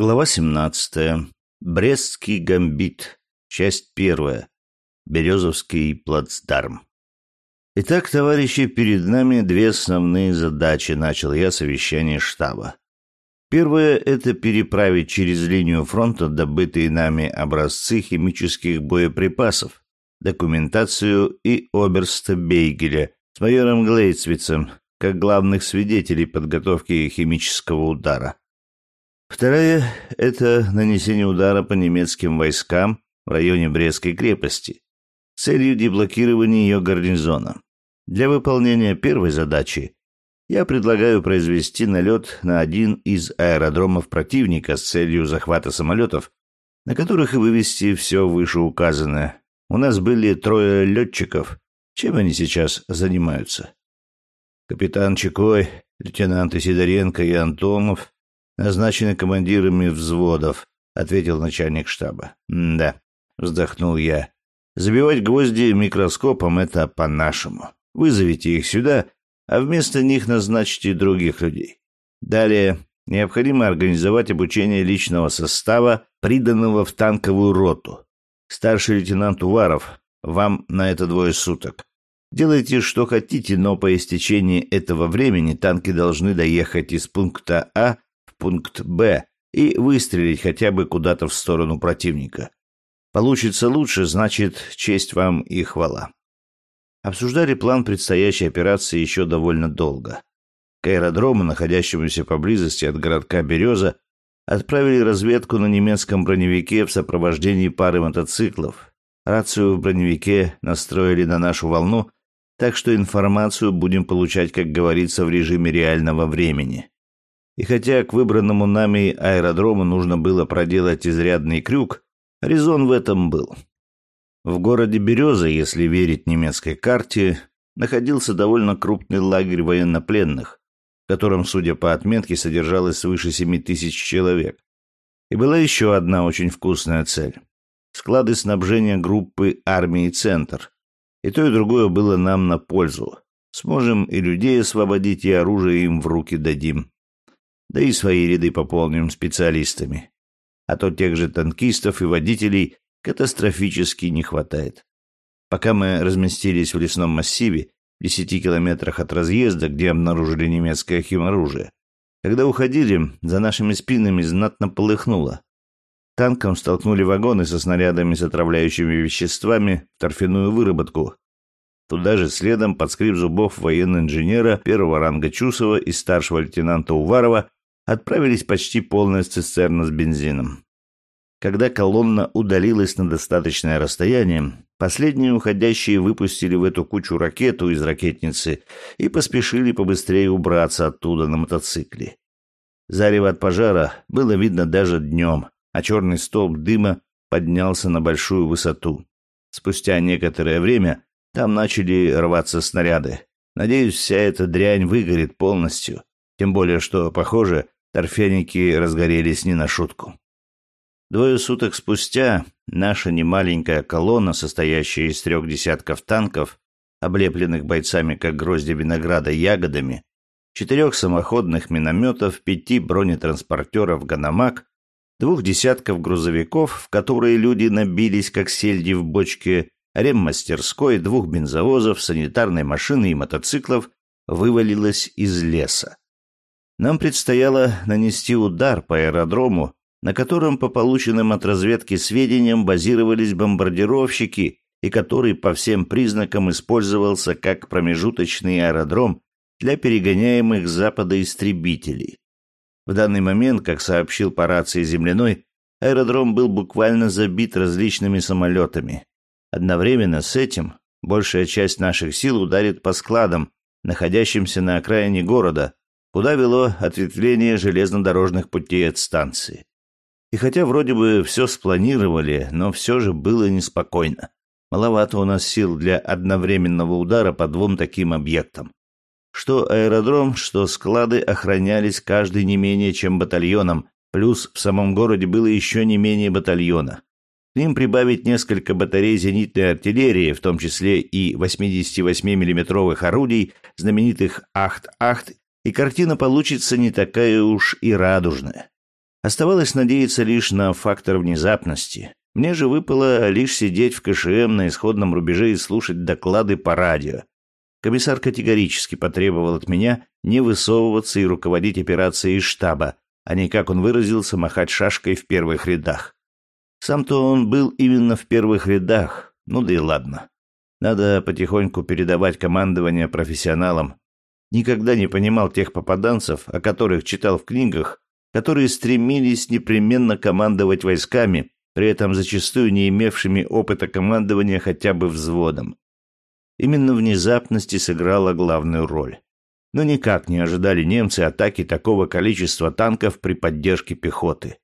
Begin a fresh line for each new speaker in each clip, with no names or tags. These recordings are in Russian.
Глава 17. Брестский гамбит. Часть первая. Березовский плацдарм. Итак, товарищи, перед нами две основные задачи, начал я совещание штаба. Первое – это переправить через линию фронта добытые нами образцы химических боеприпасов, документацию и оберста Бейгеля с майором Глейцвицем как главных свидетелей подготовки химического удара. Вторая – это нанесение удара по немецким войскам в районе Брестской крепости с целью деблокирования ее гарнизона. Для выполнения первой задачи я предлагаю произвести налет на один из аэродромов противника с целью захвата самолетов, на которых и вывести все вышеуказанное. У нас были трое летчиков. Чем они сейчас занимаются? Капитан Чекой, лейтенанты Сидоренко и Антонов назначены командирами взводов, ответил начальник штаба. Да, вздохнул я. Забивать гвозди микроскопом это по-нашему. Вызовите их сюда, а вместо них назначьте других людей. Далее необходимо организовать обучение личного состава, приданного в танковую роту. Старший лейтенант Уваров, вам на это двое суток. Делайте, что хотите, но по истечении этого времени танки должны доехать из пункта А пункт «Б» и выстрелить хотя бы куда-то в сторону противника. Получится лучше, значит, честь вам и хвала. Обсуждали план предстоящей операции еще довольно долго. К аэродрому, находящемуся поблизости от городка Береза, отправили разведку на немецком броневике в сопровождении пары мотоциклов. Рацию в броневике настроили на нашу волну, так что информацию будем получать, как говорится, в режиме реального времени. И хотя к выбранному нами аэродрому нужно было проделать изрядный крюк, резон в этом был. В городе Береза, если верить немецкой карте, находился довольно крупный лагерь военнопленных, в котором, судя по отметке, содержалось свыше семи тысяч человек. И была еще одна очень вкусная цель – склады снабжения группы армии «Центр». И то, и другое было нам на пользу. Сможем и людей освободить, и оружие им в руки дадим да и свои ряды пополним специалистами. А то тех же танкистов и водителей катастрофически не хватает. Пока мы разместились в лесном массиве, в десяти километрах от разъезда, где обнаружили немецкое химоружие, когда уходили, за нашими спинами знатно полыхнуло. Танком столкнули вагоны со снарядами с отравляющими веществами в торфяную выработку. Туда же следом под скрип зубов военного инженера первого ранга Чусова и старшего лейтенанта Уварова отправились почти полная цистерна с бензином. Когда колонна удалилась на достаточное расстояние, последние уходящие выпустили в эту кучу ракету из ракетницы и поспешили побыстрее убраться оттуда на мотоцикле. Зарево от пожара было видно даже днем, а черный столб дыма поднялся на большую высоту. Спустя некоторое время там начали рваться снаряды. Надеюсь, вся эта дрянь выгорит полностью. Тем более, что, похоже, торфяники разгорелись не на шутку. Двое суток спустя наша немаленькая колонна, состоящая из трех десятков танков, облепленных бойцами как грозди винограда ягодами, четырех самоходных минометов, пяти бронетранспортеров «Ганамак», двух десятков грузовиков, в которые люди набились как сельди в бочке, реммастерской, двух бензовозов, санитарной машины и мотоциклов, вывалилась из леса. Нам предстояло нанести удар по аэродрому, на котором по полученным от разведки сведениям базировались бомбардировщики и который по всем признакам использовался как промежуточный аэродром для перегоняемых с запада истребителей. В данный момент, как сообщил по рации земляной, аэродром был буквально забит различными самолетами. Одновременно с этим большая часть наших сил ударит по складам, находящимся на окраине города, куда вело ответвление железнодорожных путей от станции. И хотя вроде бы все спланировали, но все же было неспокойно. Маловато у нас сил для одновременного удара по двум таким объектам. Что аэродром, что склады охранялись каждый не менее чем батальоном, плюс в самом городе было еще не менее батальона. К ним прибавить несколько батарей зенитной артиллерии, в том числе и 88 миллиметровых орудий, знаменитых «Ахт-Ахт» и картина получится не такая уж и радужная. Оставалось надеяться лишь на фактор внезапности. Мне же выпало лишь сидеть в КШМ на исходном рубеже и слушать доклады по радио. Комиссар категорически потребовал от меня не высовываться и руководить операцией штаба, а не, как он выразился, махать шашкой в первых рядах. Сам-то он был именно в первых рядах, ну да и ладно. Надо потихоньку передавать командование профессионалам. Никогда не понимал тех попаданцев, о которых читал в книгах, которые стремились непременно командовать войсками, при этом зачастую не имевшими опыта командования хотя бы взводом. Именно внезапности сыграла главную роль. Но никак не ожидали немцы атаки такого количества танков при поддержке пехоты.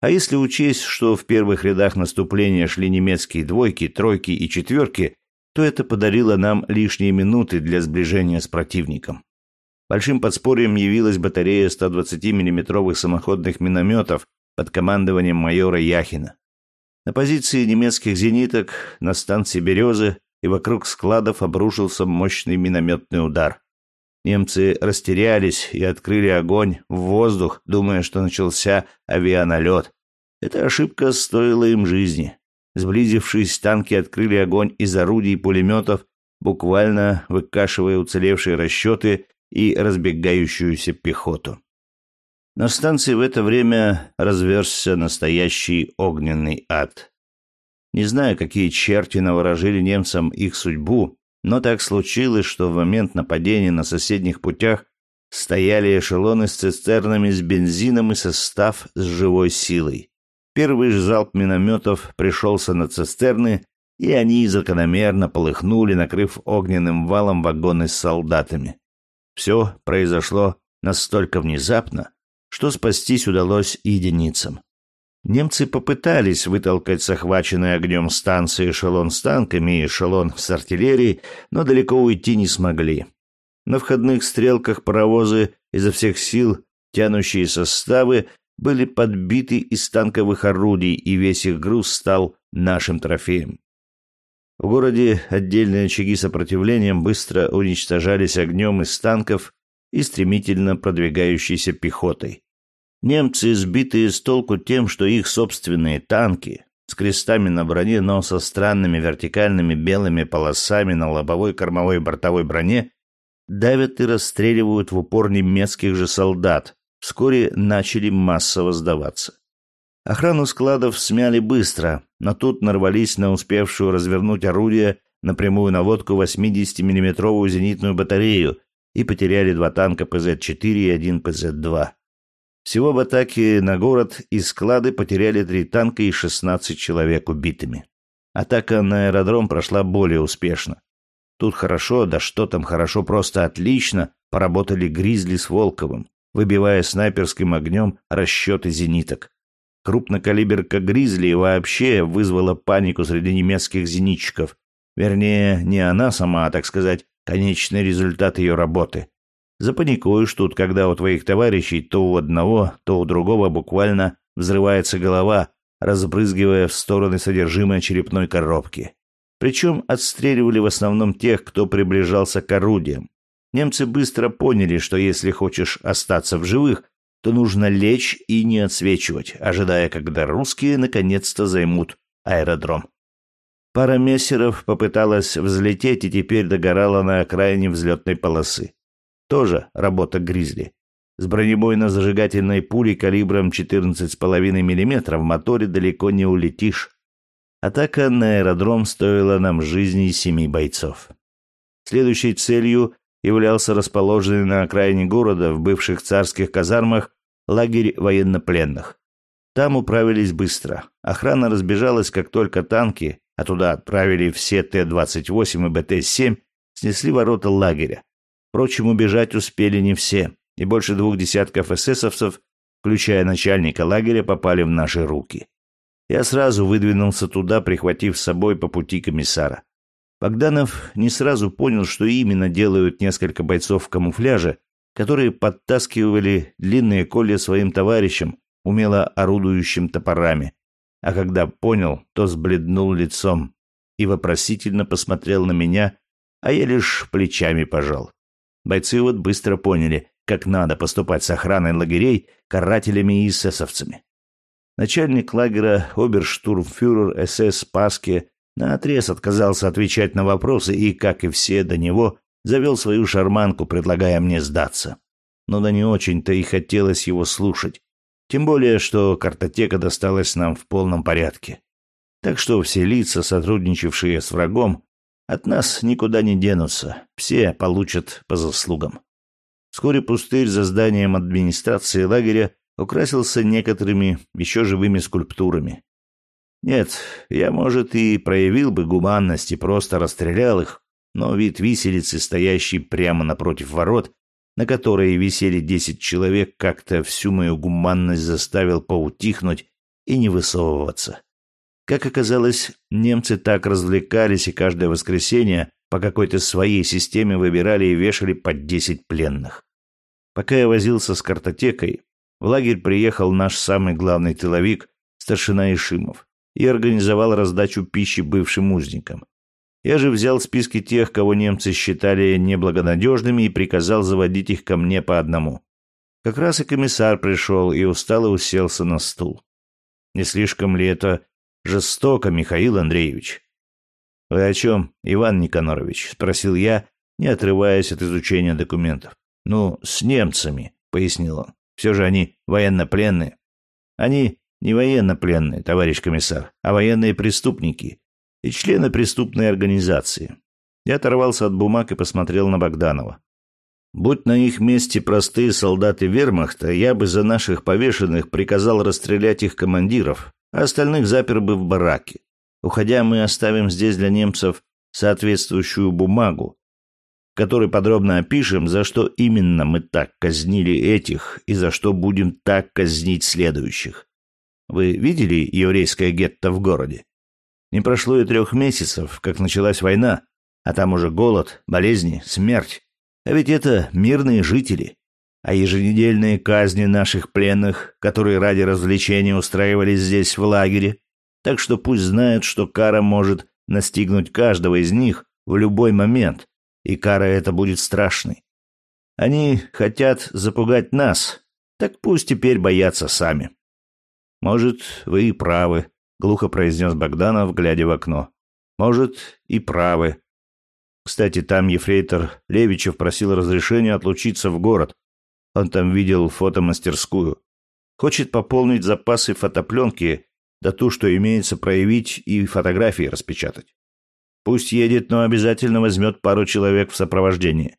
А если учесть, что в первых рядах наступления шли немецкие двойки, тройки и четверки, то это подарило нам лишние минуты для сближения с противником. Большим подспорьем явилась батарея 120 миллиметровых самоходных минометов под командованием майора Яхина. На позиции немецких зениток на станции «Березы» и вокруг складов обрушился мощный минометный удар. Немцы растерялись и открыли огонь в воздух, думая, что начался авианалет. Эта ошибка стоила им жизни. Сблизившись, танки открыли огонь из орудий и пулеметов, буквально выкашивая уцелевшие расчеты и разбегающуюся пехоту. На станции в это время разверзся настоящий огненный ад. Не знаю, какие черти наворожили немцам их судьбу, но так случилось, что в момент нападения на соседних путях стояли эшелоны с цистернами с бензином и состав с живой силой. Первый же залп минометов пришелся на цистерны, и они закономерно полыхнули, накрыв огненным валом вагоны с солдатами. Все произошло настолько внезапно, что спастись удалось единицам. Немцы попытались вытолкать с охваченной огнем станции эшелон с танками и эшелон с артиллерией, но далеко уйти не смогли. На входных стрелках паровозы изо всех сил, тянущие составы, были подбиты из танковых орудий, и весь их груз стал нашим трофеем. В городе отдельные очаги сопротивления быстро уничтожались огнем из танков и стремительно продвигающейся пехотой. Немцы, сбитые с толку тем, что их собственные танки с крестами на броне, но со странными вертикальными белыми полосами на лобовой, кормовой и бортовой броне, давят и расстреливают в упор немецких же солдат, вскоре начали массово сдаваться. Охрану складов смяли быстро, но тут нарвались на успевшую развернуть орудие на прямую наводку 80 миллиметровую зенитную батарею и потеряли два танка ПЗ-4 и один ПЗ-2. Всего в атаке на город и склады потеряли три танка и 16 человек убитыми. Атака на аэродром прошла более успешно. Тут хорошо, да что там хорошо, просто отлично поработали Гризли с Волковым, выбивая снайперским огнем расчеты зениток. Крупнокалиберка Гризли вообще вызвала панику среди немецких зенитчиков. Вернее, не она сама, а, так сказать, конечный результат ее работы. Запаникуешь тут, когда у твоих товарищей то у одного, то у другого буквально взрывается голова, разбрызгивая в стороны содержимое черепной коробки. Причем отстреливали в основном тех, кто приближался к орудиям. Немцы быстро поняли, что если хочешь остаться в живых, то нужно лечь и не отсвечивать, ожидая, когда русские наконец-то займут аэродром. Пара мессеров попыталась взлететь и теперь догорала на окраине взлетной полосы. Тоже работа «Гризли». С бронебойно-зажигательной пулей калибром 14,5 мм в моторе далеко не улетишь. Атака на аэродром стоила нам жизни семи бойцов. Следующей целью являлся расположенный на окраине города в бывших царских казармах лагерь военнопленных. Там управились быстро. Охрана разбежалась, как только танки, а туда отправили все Т-28 и БТ-7, снесли ворота лагеря. Впрочем, убежать успели не все, и больше двух десятков эсэсовцев, включая начальника лагеря, попали в наши руки. Я сразу выдвинулся туда, прихватив с собой по пути комиссара. Богданов не сразу понял, что именно делают несколько бойцов в камуфляже, которые подтаскивали длинные колья своим товарищам, умело орудующим топорами. А когда понял, то сбледнул лицом и вопросительно посмотрел на меня, а я лишь плечами пожал. Бойцы вот быстро поняли, как надо поступать с охраной лагерей, карателями и эсэсовцами. Начальник лагеря оберштурмфюрер СС Паске наотрез отказался отвечать на вопросы и, как и все до него, завел свою шарманку, предлагая мне сдаться. Но да не очень-то и хотелось его слушать. Тем более, что картотека досталась нам в полном порядке. Так что все лица, сотрудничавшие с врагом, от нас никуда не денутся, все получат по заслугам. Вскоре пустырь за зданием администрации лагеря украсился некоторыми еще живыми скульптурами. Нет, я, может, и проявил бы гуманность и просто расстрелял их, но вид виселицы, стоящей прямо напротив ворот, на которой висели десять человек, как-то всю мою гуманность заставил поутихнуть и не высовываться. Как оказалось, немцы так развлекались и каждое воскресенье по какой-то своей системе выбирали и вешали по десять пленных. Пока я возился с картотекой, в лагерь приехал наш самый главный тыловик, старшина Ишимов, и организовал раздачу пищи бывшим узникам. Я же взял списки тех, кого немцы считали неблагонадежными, и приказал заводить их ко мне по одному. Как раз и комиссар пришел и устало уселся на стул. Не слишком ли это жестоко, Михаил Андреевич? «Вы о чем, Иван Никонорович?» — спросил я, не отрываясь от изучения документов. «Ну, с немцами», — пояснил он. «Все же они военнопленные». «Они не военнопленные, товарищ комиссар, а военные преступники, и члены преступной организации. Я оторвался от бумаг и посмотрел на Богданова. Будь на их месте простые солдаты вермахта, я бы за наших повешенных приказал расстрелять их командиров, а остальных запер бы в бараке. Уходя, мы оставим здесь для немцев соответствующую бумагу, в которой подробно опишем, за что именно мы так казнили этих и за что будем так казнить следующих. Вы видели еврейское гетто в городе? Не прошло и трех месяцев, как началась война, а там уже голод, болезни, смерть. А ведь это мирные жители. А еженедельные казни наших пленных, которые ради развлечения устраивались здесь в лагере. Так что пусть знают, что кара может настигнуть каждого из них в любой момент, и кара эта будет страшной. Они хотят запугать нас, так пусть теперь боятся сами. Может, вы и правы, — глухо произнес Богданов, глядя в окно. «Может, и правы. Кстати, там ефрейтор Левичев просил разрешения отлучиться в город. Он там видел фотомастерскую. Хочет пополнить запасы фотопленки, да ту, что имеется, проявить и фотографии распечатать. Пусть едет, но обязательно возьмет пару человек в сопровождении.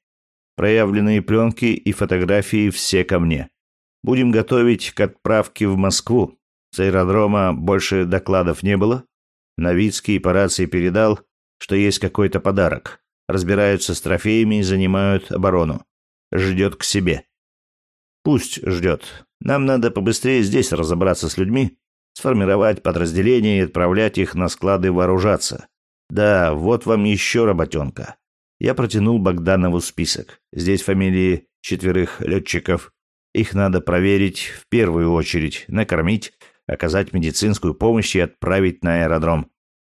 Проявленные пленки и фотографии все ко мне. Будем готовить к отправке в Москву. С аэродрома больше докладов не было. Новицкий по рации передал, что есть какой-то подарок. Разбираются с трофеями и занимают оборону. Ждет к себе. Пусть ждет. Нам надо побыстрее здесь разобраться с людьми, сформировать подразделения и отправлять их на склады вооружаться. Да, вот вам еще работенка. Я протянул Богданову список. Здесь фамилии четверых летчиков. Их надо проверить в первую очередь, накормить, оказать медицинскую помощь и отправить на аэродром.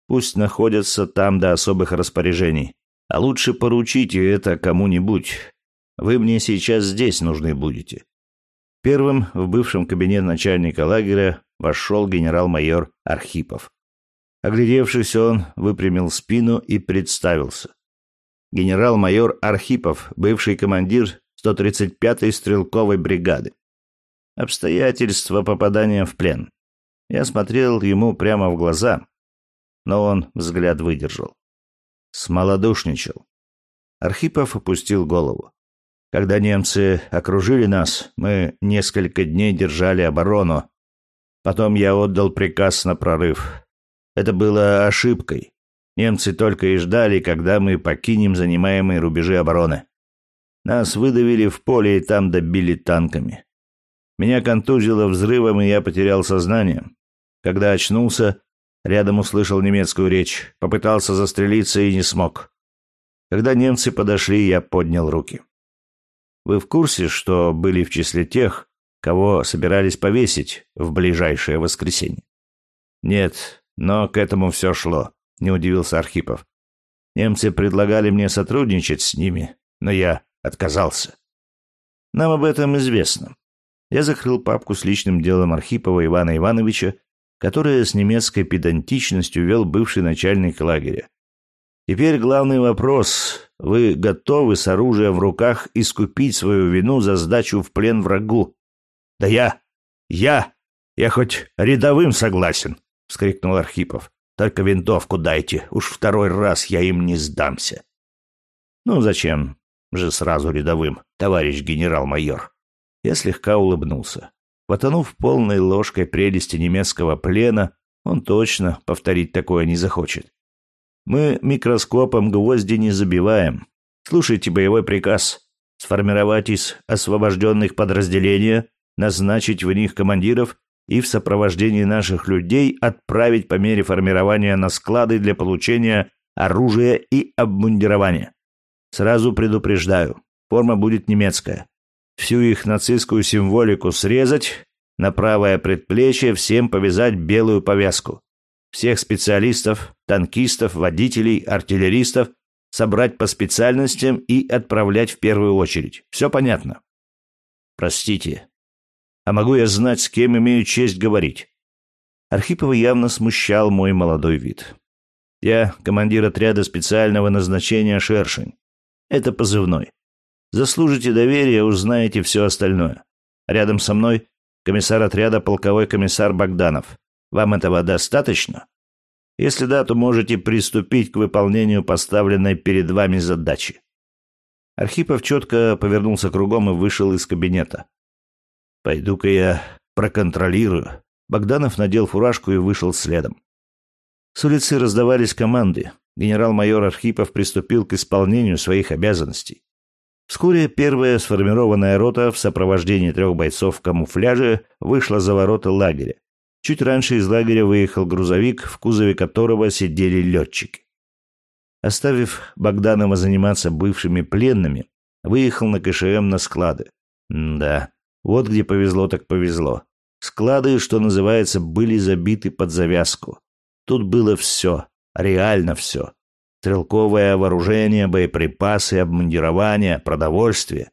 Пусть находятся там до особых распоряжений. А лучше поручите это кому-нибудь. Вы мне сейчас здесь нужны будете. Первым в бывшем кабинет начальника лагеря вошел генерал-майор Архипов. Оглядевшись, он выпрямил спину и представился. Генерал-майор Архипов, бывший командир 135-й стрелковой бригады. Обстоятельства попадания в плен. Я смотрел ему прямо в глаза, но он взгляд выдержал. Смолодушничал. Архипов опустил голову. Когда немцы окружили нас, мы несколько дней держали оборону. Потом я отдал приказ на прорыв. Это было ошибкой. Немцы только и ждали, когда мы покинем занимаемые рубежи обороны. Нас выдавили в поле и там добили танками. Меня контузило взрывом, и я потерял сознание. Когда очнулся, рядом услышал немецкую речь, попытался застрелиться и не смог. Когда немцы подошли, я поднял руки. Вы в курсе, что были в числе тех, кого собирались повесить в ближайшее воскресенье? Нет, но к этому все шло, не удивился Архипов. Немцы предлагали мне сотрудничать с ними, но я отказался. Нам об этом известно. Я закрыл папку с личным делом Архипова Ивана Ивановича, которое с немецкой педантичностью вел бывший начальник лагеря. Теперь главный вопрос. Вы готовы с оружием в руках искупить свою вину за сдачу в плен врагу? Да я... я... я хоть рядовым согласен, — вскрикнул Архипов. Только винтовку дайте, уж второй раз я им не сдамся. Ну зачем же сразу рядовым, товарищ генерал-майор? Я слегка улыбнулся. Потонув полной ложкой прелести немецкого плена, он точно повторить такое не захочет. Мы микроскопом гвозди не забиваем. Слушайте боевой приказ. Сформировать из освобожденных подразделения, назначить в них командиров и в сопровождении наших людей отправить по мере формирования на склады для получения оружия и обмундирования. Сразу предупреждаю, форма будет немецкая. Всю их нацистскую символику срезать, на правое предплечье всем повязать белую повязку всех специалистов, танкистов, водителей, артиллеристов собрать по специальностям и отправлять в первую очередь. Все понятно? Простите. А могу я знать, с кем имею честь говорить? Архипова явно смущал мой молодой вид. Я командир отряда специального назначения «Шершень». Это позывной. Заслужите доверие, узнаете все остальное. Рядом со мной комиссар отряда полковой комиссар Богданов. Вам этого достаточно? Если да, то можете приступить к выполнению поставленной перед вами задачи. Архипов четко повернулся кругом и вышел из кабинета. Пойду-ка я проконтролирую. Богданов надел фуражку и вышел следом. С улицы раздавались команды. Генерал-майор Архипов приступил к исполнению своих обязанностей. Вскоре первая сформированная рота в сопровождении трех бойцов в камуфляже вышла за ворота лагеря. Чуть раньше из лагеря выехал грузовик, в кузове которого сидели летчики. Оставив Богданова заниматься бывшими пленными, выехал на КШМ на склады. М да, вот где повезло так повезло. Склады, что называется, были забиты под завязку. Тут было все, реально все. Стрелковое вооружение, боеприпасы, обмундирование, продовольствие.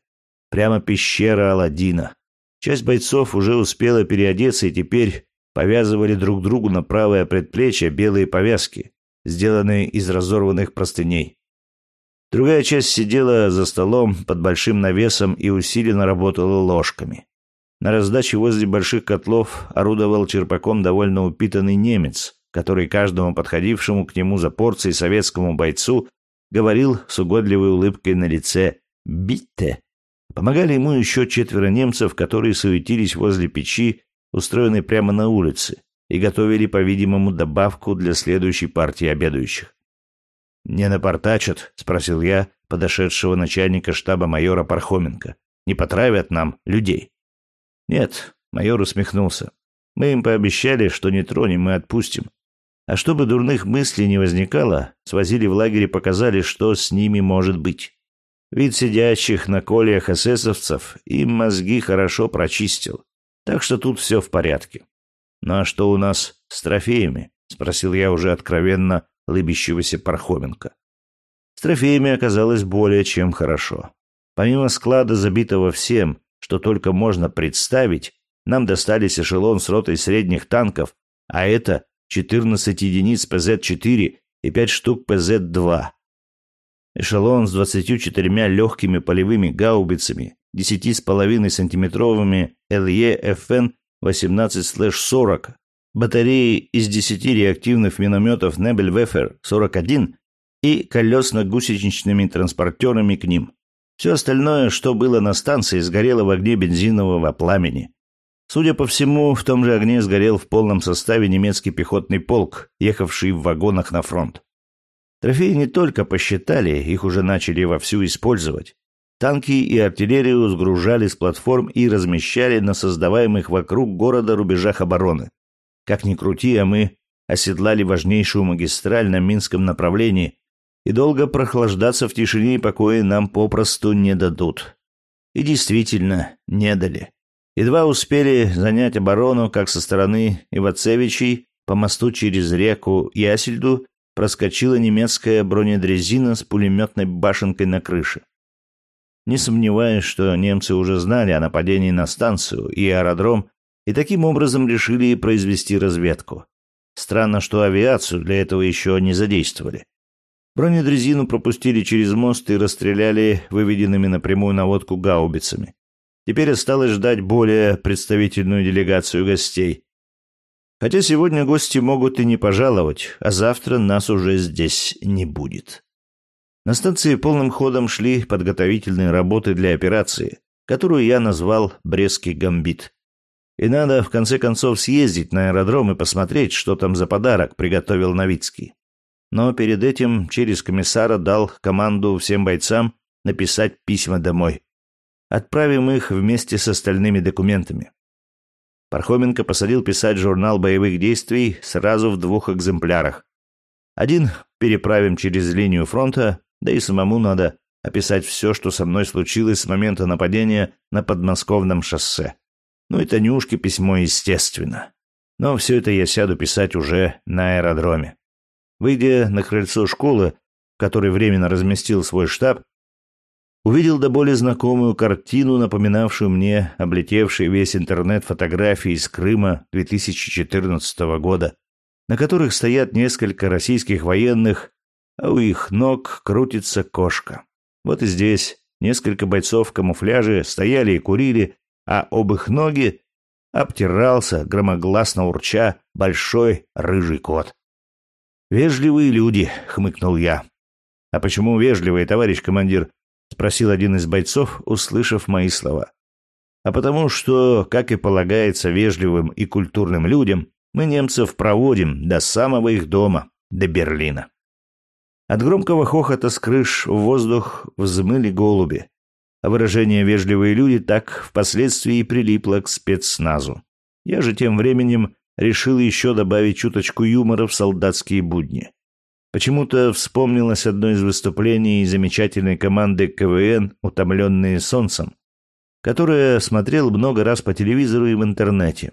Прямо пещера Аладдина. Часть бойцов уже успела переодеться и теперь повязывали друг другу на правое предплечье белые повязки, сделанные из разорванных простыней. Другая часть сидела за столом под большим навесом и усиленно работала ложками. На раздаче возле больших котлов орудовал черпаком довольно упитанный немец, который каждому подходившему к нему за порцией советскому бойцу говорил с угодливой улыбкой на лице «Битте». Помогали ему еще четверо немцев, которые суетились возле печи устроенной прямо на улице, и готовили, по-видимому, добавку для следующей партии обедающих. «Не напортачат?» — спросил я подошедшего начальника штаба майора Пархоменко. «Не потравят нам людей?» «Нет», — майор усмехнулся. «Мы им пообещали, что не тронем и отпустим. А чтобы дурных мыслей не возникало, свозили в лагерь и показали, что с ними может быть. Вид сидящих на кольях эсэсовцев им мозги хорошо прочистил. Так что тут все в порядке. Ну а что у нас с трофеями? Спросил я уже откровенно лыбящегося Пархоменко. С трофеями оказалось более чем хорошо. Помимо склада, забитого всем, что только можно представить, нам достались эшелон с ротой средних танков, а это 14 единиц ПЗ-4 и 5 штук ПЗ-2. Эшелон с 24 легкими полевыми гаубицами, 10,5-сантиметровыми LE-FN 18-40, батареи из 10 реактивных минометов Nebelwerfer 41 и колесно-гусеничными транспортерами к ним. Все остальное, что было на станции, сгорело в огне бензинового пламени. Судя по всему, в том же огне сгорел в полном составе немецкий пехотный полк, ехавший в вагонах на фронт. Трофеи не только посчитали, их уже начали вовсю использовать. Танки и артиллерию сгружали с платформ и размещали на создаваемых вокруг города рубежах обороны. Как ни крути, а мы оседлали важнейшую магистраль на Минском направлении, и долго прохлаждаться в тишине и покое нам попросту не дадут. И действительно, не дали. Едва успели занять оборону, как со стороны Ивацевичей по мосту через реку Ясельду проскочила немецкая бронедрезина с пулеметной башенкой на крыше. не сомневаясь, что немцы уже знали о нападении на станцию и аэродром и таким образом решили произвести разведку. Странно, что авиацию для этого еще не задействовали. Бронедрезину пропустили через мост и расстреляли выведенными напрямую наводку гаубицами. Теперь осталось ждать более представительную делегацию гостей. Хотя сегодня гости могут и не пожаловать, а завтра нас уже здесь не будет. На станции полным ходом шли подготовительные работы для операции, которую я назвал «Брестский гамбит». И надо, в конце концов, съездить на аэродром и посмотреть, что там за подарок приготовил Новицкий. Но перед этим через комиссара дал команду всем бойцам написать письма домой. Отправим их вместе с остальными документами. Пархоменко посадил писать журнал боевых действий сразу в двух экземплярах. Один переправим через линию фронта, да и самому надо описать все, что со мной случилось с момента нападения на подмосковном шоссе. Ну и Танюшке письмо, естественно. Но все это я сяду писать уже на аэродроме. Выйдя на крыльцо школы, в которой временно разместил свой штаб, увидел до боли знакомую картину, напоминавшую мне облетевший весь интернет фотографии из Крыма 2014 года, на которых стоят несколько российских военных, а у их ног крутится кошка. Вот и здесь несколько бойцов в камуфляже стояли и курили, а об их ноги обтирался, громогласно урча, большой рыжий кот. «Вежливые люди», — хмыкнул я. «А почему вежливые, товарищ командир?» — спросил один из бойцов, услышав мои слова. «А потому что, как и полагается вежливым и культурным людям, мы немцев проводим до самого их дома, до Берлина». От громкого хохота с крыш в воздух взмыли голуби, а выражение «вежливые люди» так впоследствии и прилипло к спецназу. Я же тем временем решил еще добавить чуточку юмора в солдатские будни. Почему-то вспомнилось одно из выступлений замечательной команды КВН «Утомленные солнцем», которое смотрел много раз по телевизору и в интернете.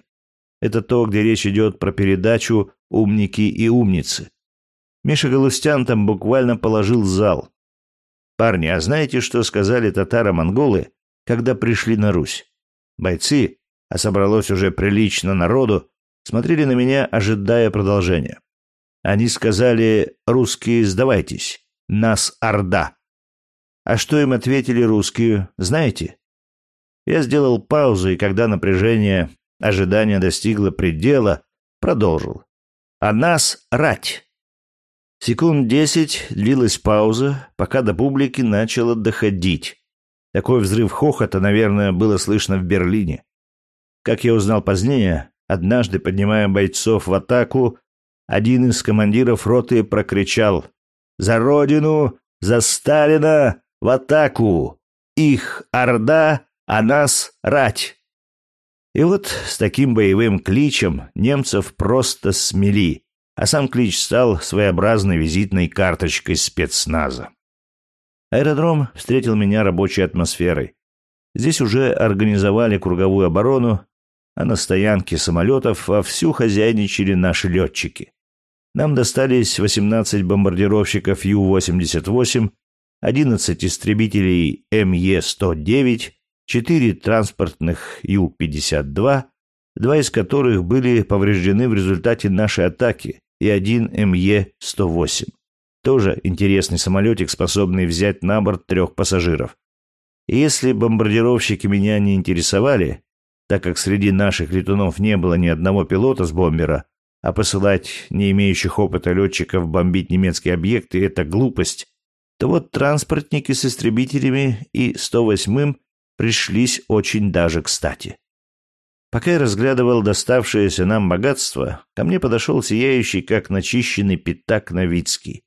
Это то, где речь идет про передачу «Умники и умницы». Миша Галустян там буквально положил зал. «Парни, а знаете, что сказали татаро-монголы, когда пришли на Русь? Бойцы, а собралось уже прилично народу, смотрели на меня, ожидая продолжения. Они сказали «Русские, сдавайтесь, нас Орда». А что им ответили русские, знаете? Я сделал паузу, и когда напряжение ожидания достигло предела, продолжил. «А нас рать». Секунд десять длилась пауза, пока до публики начало доходить. Такой взрыв хохота, наверное, было слышно в Берлине. Как я узнал позднее, однажды, поднимая бойцов в атаку, один из командиров роты прокричал «За Родину! За Сталина! В атаку! Их Орда, а нас рать!» И вот с таким боевым кличем немцев просто смели, а сам клич стал своеобразной визитной карточкой спецназа. Аэродром встретил меня рабочей атмосферой. Здесь уже организовали круговую оборону, а на стоянке самолетов вовсю хозяйничали наши летчики. Нам достались 18 бомбардировщиков Ю-88, 11 истребителей МЕ-109, 4 транспортных Ю-52, два из которых были повреждены в результате нашей атаки, и один МЕ-108. Тоже интересный самолетик, способный взять на борт трех пассажиров. И если бомбардировщики меня не интересовали, так как среди наших летунов не было ни одного пилота с бомбера, а посылать не имеющих опыта летчиков бомбить немецкие объекты – это глупость, то вот транспортники с истребителями и 108-м пришлись очень даже кстати. Пока я разглядывал доставшееся нам богатство, ко мне подошел сияющий, как начищенный пятак Новицкий.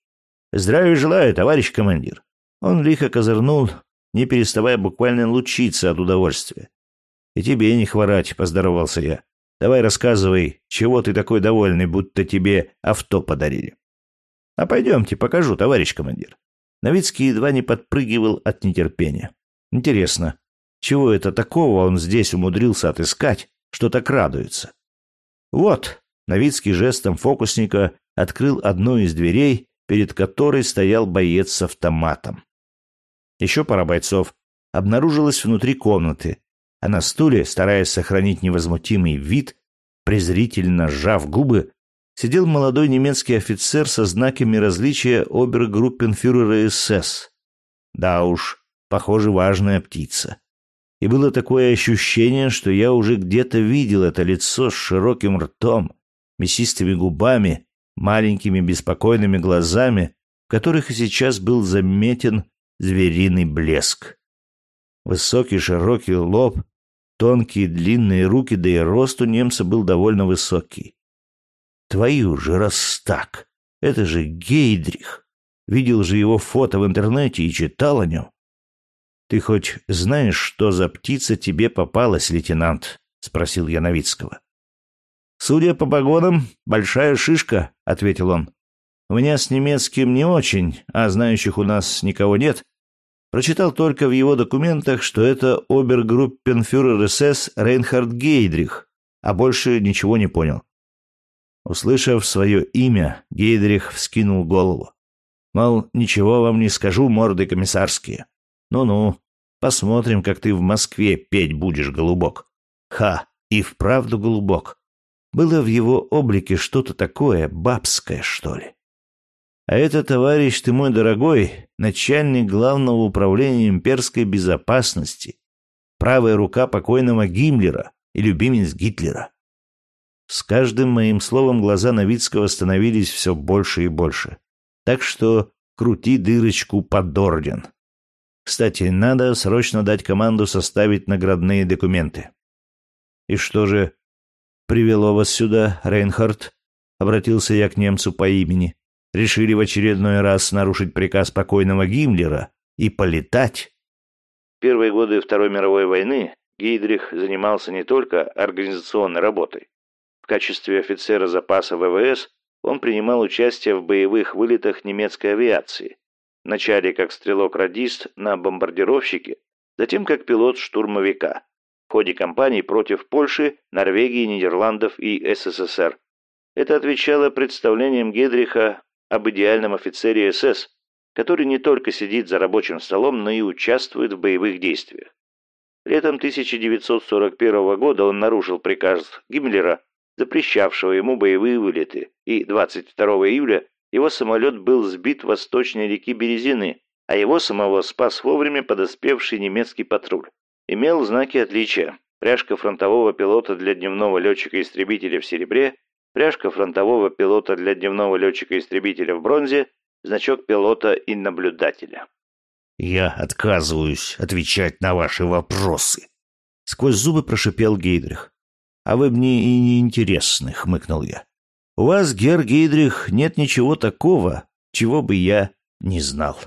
«Здравия желаю, товарищ командир!» Он лихо козырнул, не переставая буквально лучиться от удовольствия. «И тебе не хворать», — поздоровался я. Давай рассказывай, чего ты такой довольный, будто тебе авто подарили. А пойдемте, покажу, товарищ командир. Новицкий едва не подпрыгивал от нетерпения. Интересно, чего это такого он здесь умудрился отыскать, что так радуется? Вот, Новицкий жестом фокусника открыл одну из дверей, перед которой стоял боец с автоматом. Еще пара бойцов обнаружилась внутри комнаты, а на стуле, стараясь сохранить невозмутимый вид, презрительно сжав губы, сидел молодой немецкий офицер со знаками различия обергруппенфюрера СС. Да уж, похоже, важная птица. И было такое ощущение, что я уже где-то видел это лицо с широким ртом, мясистыми губами, маленькими беспокойными глазами, в которых и сейчас был заметен звериный блеск. Высокий широкий лоб, тонкие длинные руки, да и рост у немца был довольно высокий. Твою же раз так! Это же Гейдрих! Видел же его фото в интернете и читал о нем. «Ты хоть знаешь, что за птица тебе попалась, лейтенант?» — спросил я Новицкого. «Судя по погонам, большая шишка», — ответил он. «У меня с немецким не очень, а знающих у нас никого нет. Прочитал только в его документах, что это обергруппенфюрер СС Рейнхард Гейдрих, а больше ничего не понял». Услышав свое имя, Гейдрих вскинул голову. Мол, ничего вам не скажу, морды комиссарские. Ну-ну, посмотрим, как ты в Москве петь будешь, голубок. Ха, и вправду голубок. Было в его облике что-то такое, бабское, что ли. А это, товарищ ты мой дорогой, начальник главного управления имперской безопасности, правая рука покойного Гиммлера и любимец Гитлера. С каждым моим словом глаза Новицкого становились все больше и больше. Так что крути дырочку под орден. Кстати, надо срочно дать команду составить наградные документы. И что же привело вас сюда, Рейнхард? Обратился я к немцу по имени. Решили в очередной раз нарушить приказ покойного Гиммлера и полетать? В первые годы Второй мировой войны Гейдрих занимался не только организационной работой. В качестве офицера запаса ВВС он принимал участие в боевых вылетах немецкой авиации, Вначале как стрелок-радист на бомбардировщике, затем как пилот штурмовика в ходе кампаний против Польши, Норвегии, Нидерландов и СССР. Это отвечало представлениям Гедриха об идеальном офицере СС, который не только сидит за рабочим столом, но и участвует в боевых действиях. Летом 1941 года он нарушил приказ Гиммлера, запрещавшего ему боевые вылеты, и 22 июля его самолет был сбит восточной реки Березины, а его самого спас вовремя подоспевший немецкий патруль. Имел знаки отличия. Пряжка фронтового пилота для дневного летчика-истребителя в серебре, пряжка фронтового пилота для дневного летчика-истребителя в бронзе, значок пилота и наблюдателя.
«Я отказываюсь отвечать на ваши вопросы», — сквозь зубы прошипел Гейдрих. «А вы мне и не интересны», — хмыкнул я. У вас, Гер Гейдрих, нет ничего такого, чего бы я не знал.